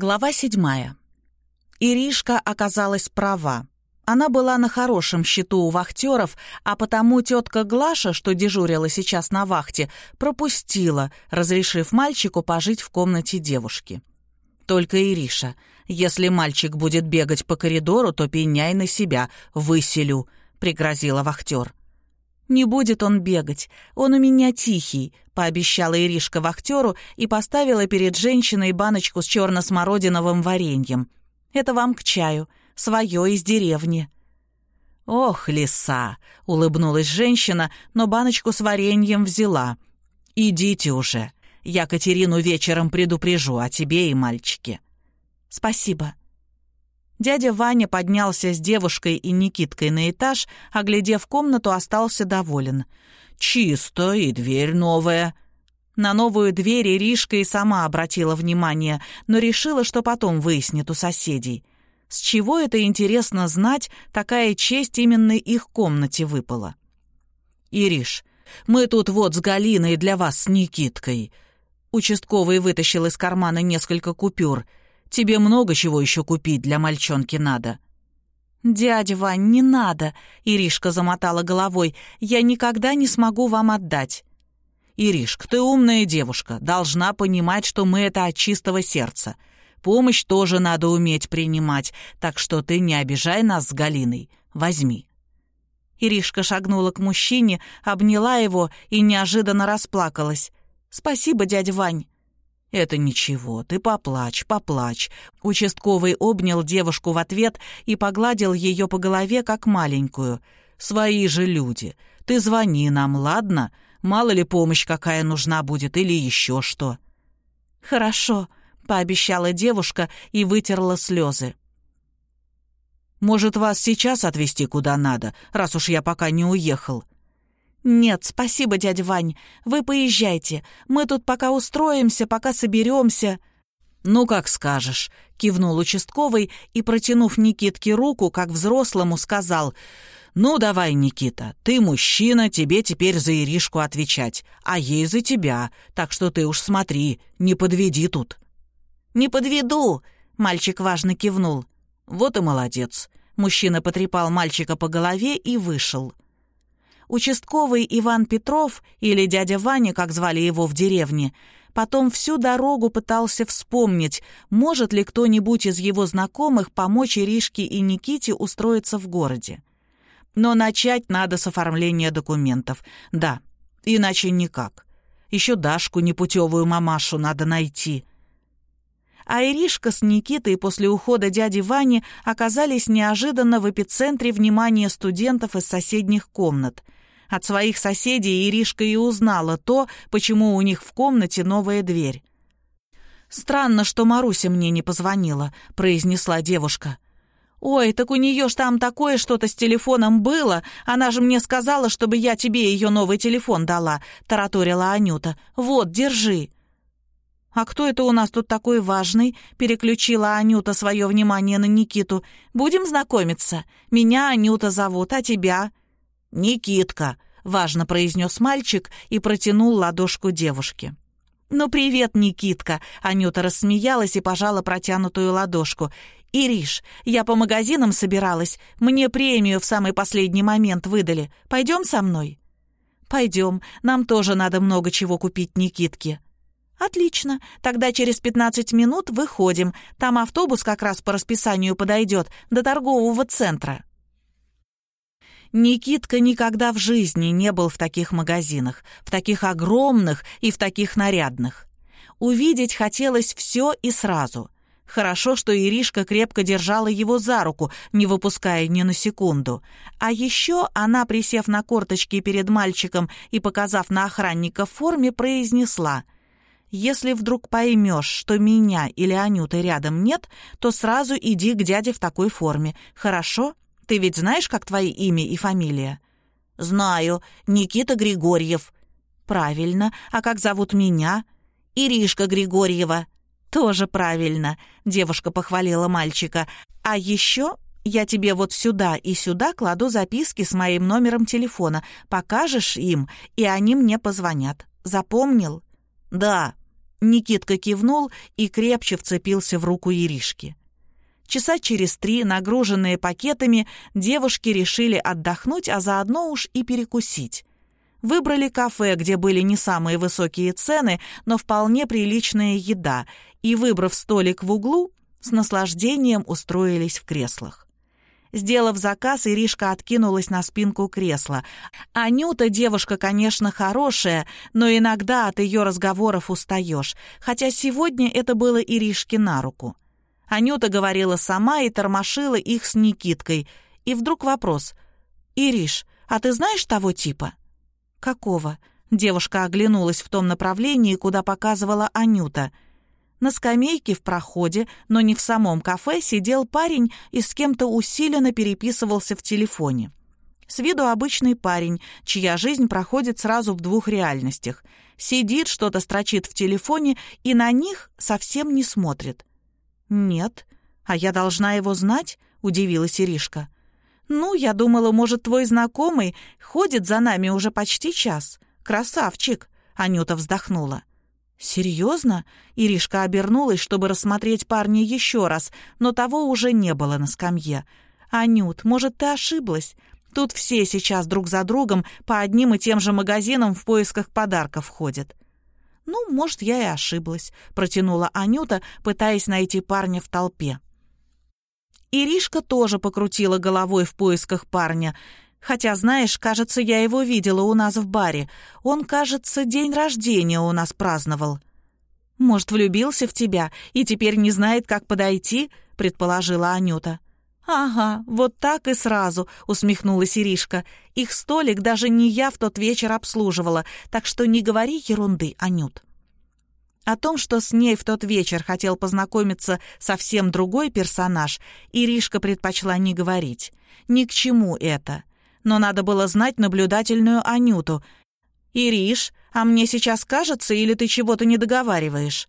Глава седьмая. Иришка оказалась права. Она была на хорошем счету у вахтеров, а потому тетка Глаша, что дежурила сейчас на вахте, пропустила, разрешив мальчику пожить в комнате девушки. Только Ириша. Если мальчик будет бегать по коридору, то пеняй на себя, выселю, — пригрозила вахтер. «Не будет он бегать, он у меня тихий», — пообещала Иришка вахтеру и поставила перед женщиной баночку с черно-смородиновым вареньем. «Это вам к чаю, свое из деревни». «Ох, лиса!» — улыбнулась женщина, но баночку с вареньем взяла. «Идите уже, я Катерину вечером предупрежу о тебе и мальчике». «Спасибо», Дядя Ваня поднялся с девушкой и Никиткой на этаж, оглядев комнату, остался доволен. «Чисто, и дверь новая». На новую дверь Иришка и сама обратила внимание, но решила, что потом выяснит у соседей. С чего это, интересно знать, такая честь именно их комнате выпала? «Ириш, мы тут вот с Галиной для вас с Никиткой». Участковый вытащил из кармана несколько купюр — Тебе много чего еще купить для мальчонки надо». «Дядя Вань, не надо!» — Иришка замотала головой. «Я никогда не смогу вам отдать». «Иришка, ты умная девушка, должна понимать, что мы это от чистого сердца. Помощь тоже надо уметь принимать, так что ты не обижай нас с Галиной. Возьми». Иришка шагнула к мужчине, обняла его и неожиданно расплакалась. «Спасибо, дядя Вань». «Это ничего, ты поплачь, поплачь». Участковый обнял девушку в ответ и погладил ее по голове, как маленькую. «Свои же люди. Ты звони нам, ладно? Мало ли помощь какая нужна будет или еще что». «Хорошо», — пообещала девушка и вытерла слезы. «Может, вас сейчас отвезти куда надо, раз уж я пока не уехал?» «Нет, спасибо, дядя Вань. Вы поезжайте. Мы тут пока устроимся, пока соберемся». «Ну, как скажешь», — кивнул участковый и, протянув Никитке руку, как взрослому, сказал, «Ну, давай, Никита, ты мужчина, тебе теперь за Иришку отвечать, а ей за тебя, так что ты уж смотри, не подведи тут». «Не подведу», — мальчик важно кивнул. «Вот и молодец». Мужчина потрепал мальчика по голове и вышел. Участковый Иван Петров, или дядя Ваня, как звали его в деревне, потом всю дорогу пытался вспомнить, может ли кто-нибудь из его знакомых помочь Иришке и Никите устроиться в городе. Но начать надо с оформления документов. Да, иначе никак. Еще Дашку, непутевую мамашу, надо найти. А Иришка с Никитой после ухода дяди Вани оказались неожиданно в эпицентре внимания студентов из соседних комнат — от своих соседей Иришка и узнала то, почему у них в комнате новая дверь. «Странно, что Маруся мне не позвонила», — произнесла девушка. «Ой, так у нее ж там такое что-то с телефоном было. Она же мне сказала, чтобы я тебе ее новый телефон дала», — тараторила Анюта. «Вот, держи». «А кто это у нас тут такой важный?» — переключила Анюта свое внимание на Никиту. «Будем знакомиться. Меня Анюта зовут, а тебя?» «Никитка», — важно произнес мальчик и протянул ладошку девушке. «Ну, привет, Никитка!» — Анюта рассмеялась и пожала протянутую ладошку. «Ириш, я по магазинам собиралась. Мне премию в самый последний момент выдали. Пойдем со мной?» «Пойдем. Нам тоже надо много чего купить Никитке». «Отлично. Тогда через пятнадцать минут выходим. Там автобус как раз по расписанию подойдет до торгового центра». Никитка никогда в жизни не был в таких магазинах, в таких огромных и в таких нарядных. Увидеть хотелось все и сразу. Хорошо, что Иришка крепко держала его за руку, не выпуская ни на секунду. А еще она, присев на корточки перед мальчиком и показав на охранника в форме, произнесла «Если вдруг поймешь, что меня или Анюты рядом нет, то сразу иди к дяде в такой форме, хорошо?» Ты ведь знаешь, как твои имя и фамилия?» «Знаю. Никита Григорьев». «Правильно. А как зовут меня?» «Иришка Григорьева». «Тоже правильно», — девушка похвалила мальчика. «А еще я тебе вот сюда и сюда кладу записки с моим номером телефона. Покажешь им, и они мне позвонят. Запомнил?» «Да». Никитка кивнул и крепче вцепился в руку Иришки. Часа через три, нагруженные пакетами, девушки решили отдохнуть, а заодно уж и перекусить. Выбрали кафе, где были не самые высокие цены, но вполне приличная еда, и, выбрав столик в углу, с наслаждением устроились в креслах. Сделав заказ, Иришка откинулась на спинку кресла. Анюта девушка, конечно, хорошая, но иногда от ее разговоров устаешь, хотя сегодня это было Иришке на руку. Анюта говорила сама и тормошила их с Никиткой. И вдруг вопрос. «Ириш, а ты знаешь того типа?» «Какого?» Девушка оглянулась в том направлении, куда показывала Анюта. На скамейке в проходе, но не в самом кафе, сидел парень и с кем-то усиленно переписывался в телефоне. С виду обычный парень, чья жизнь проходит сразу в двух реальностях. Сидит, что-то строчит в телефоне и на них совсем не смотрит. «Нет. А я должна его знать?» — удивилась Иришка. «Ну, я думала, может, твой знакомый ходит за нами уже почти час. Красавчик!» — Анюта вздохнула. «Серьезно?» — Иришка обернулась, чтобы рассмотреть парня еще раз, но того уже не было на скамье. «Анют, может, ты ошиблась? Тут все сейчас друг за другом по одним и тем же магазинам в поисках подарков ходят». «Ну, может, я и ошиблась», — протянула Анюта, пытаясь найти парня в толпе. Иришка тоже покрутила головой в поисках парня. Хотя, знаешь, кажется, я его видела у нас в баре. Он, кажется, день рождения у нас праздновал. Может, влюбился в тебя и теперь не знает, как подойти, предположила Анюта. «Ага, вот так и сразу», — усмехнулась Иришка. «Их столик даже не я в тот вечер обслуживала, так что не говори ерунды, Анют». О том, что с ней в тот вечер хотел познакомиться совсем другой персонаж, Иришка предпочла не говорить. Ни к чему это. Но надо было знать наблюдательную Анюту. «Ириш, а мне сейчас кажется, или ты чего-то не договариваешь?»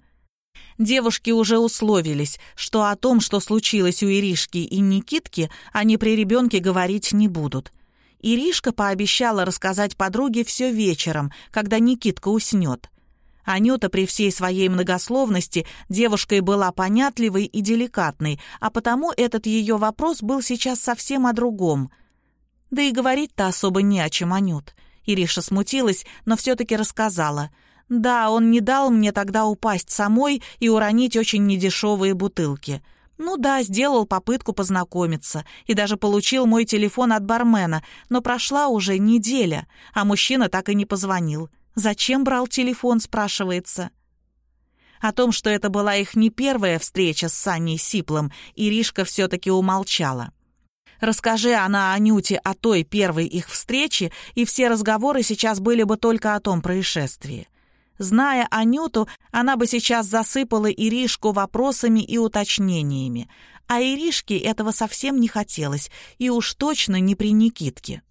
Девушки уже условились, что о том, что случилось у Иришки и Никитки, они при ребенке говорить не будут. Иришка пообещала рассказать подруге все вечером, когда Никитка уснет. Анюта при всей своей многословности девушкой была понятливой и деликатной, а потому этот ее вопрос был сейчас совсем о другом. Да и говорить-то особо не о чем, Анют. Ириша смутилась, но все-таки рассказала. «Да, он не дал мне тогда упасть самой и уронить очень недешевые бутылки». Ну да, сделал попытку познакомиться и даже получил мой телефон от бармена, но прошла уже неделя, а мужчина так и не позвонил. Зачем брал телефон, спрашивается. О том, что это была их не первая встреча с Саней Сиплом, Иришка все-таки умолчала. Расскажи она Анюте о той первой их встрече, и все разговоры сейчас были бы только о том происшествии. Зная Анюту, она бы сейчас засыпала Иришку вопросами и уточнениями, а Иришке этого совсем не хотелось, и уж точно не при Никитке.